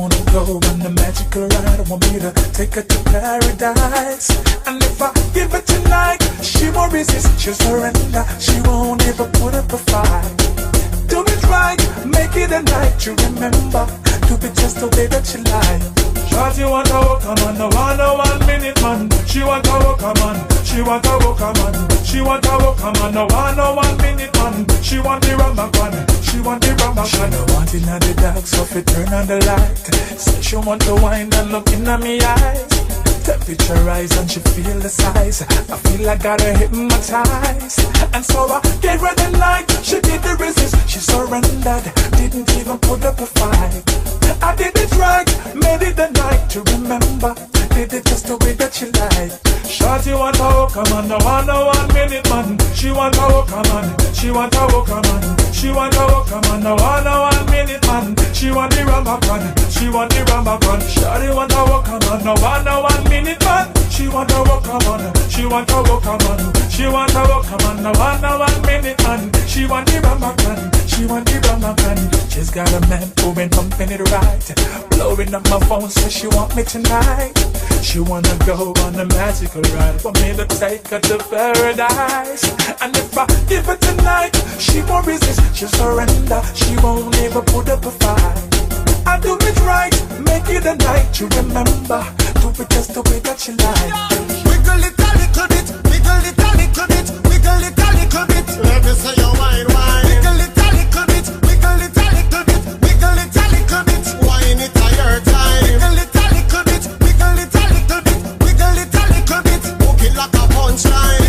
wanna go on the magical ride. Want me to take her to paradise. And if I give her tonight, she won't resist. She'll surrender. She won't ever put up a fight. Do it right, make it a night you remember. Do it just the way that you like. Shorty want a walk man, no want a one minute man. She want a walk man, she want a walk man. She want a walk man, no want a one minute man. She want the rubber man, she want the man. She no want in the dark, so fi turn on the light. Say she want to wind and look in me eyes. Temperature rise and she feel the size. I feel I gotta hypnotize. And so I gave her the light. She did the resist. She surrendered. Didn't even put up a fight. I did it right. Made it the night to remember. Did it just the way that she like. Shorty want a walk man. No want no one minute man. She want a walk man. She want a walk man. She want a walk man. No want no one minute man. She want the man. She want the man. Shorty want a walk man. No want no one minute man. She want a walk man. She want a walk man. She want a walk man. No want no one minute man. She want the man. She want the man. She's got a man who been pumping it right. Blowing up my phone, says she want me tonight. She wanna go on a magical ride. for me to take her to paradise. And if I give her tonight, she won't resist. She'll surrender. She won't ever put up a fight. I do it right, make it a night you remember. Do it just the way that you like. Wiggle it a little bit, wiggle it a little bit, wiggle it a little bit. Let me say you wine, wine. Wiggle it like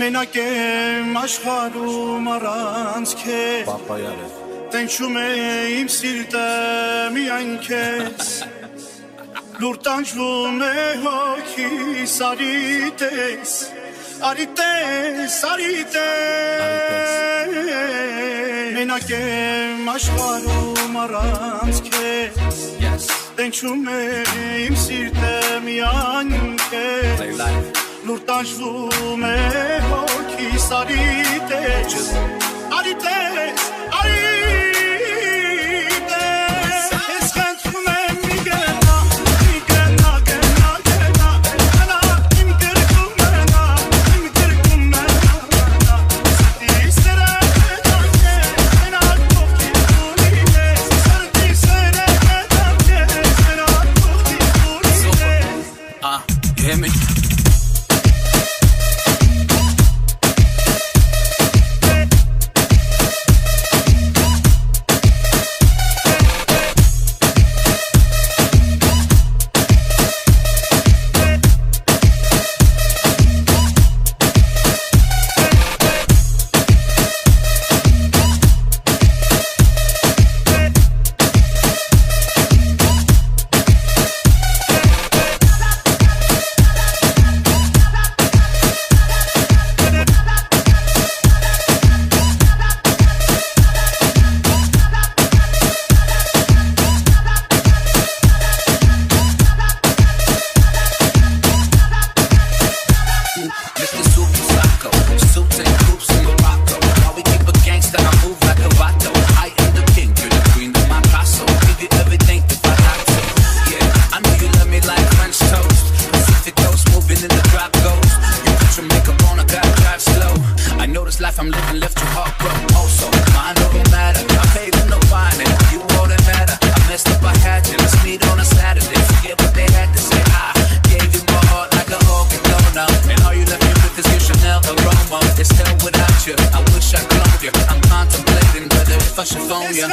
Մենակեմ աշխարում առանց քեզ Պապայանը Տենչում է իմ սիրտը միայն քեզ Լուրտանջվում է հոգիս արիտես Արիտես, արիտես Մենակեմ աշխարում առանց քեզ Yes Տենչում է իմ սիրտը միայն քեզ Play life լուր տանջվում է հոգիս արիտեջ, արիտեջ, արիտեջ, It's hell without you. I wish I could own you. I'm contemplating whether if I should phone you.